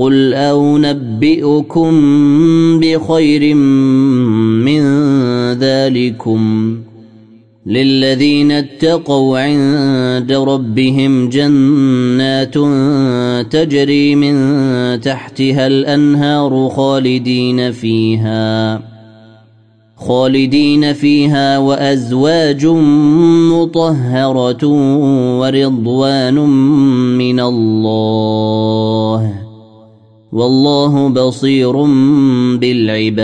قل أنبئكم بخير من ذلكم للذين اتقوا عند ربهم جنات تجري من تحتها الانهار خالدين فيها خالدين فيها وازواج مطهره ورضوان من الله والله بصير بالعباد.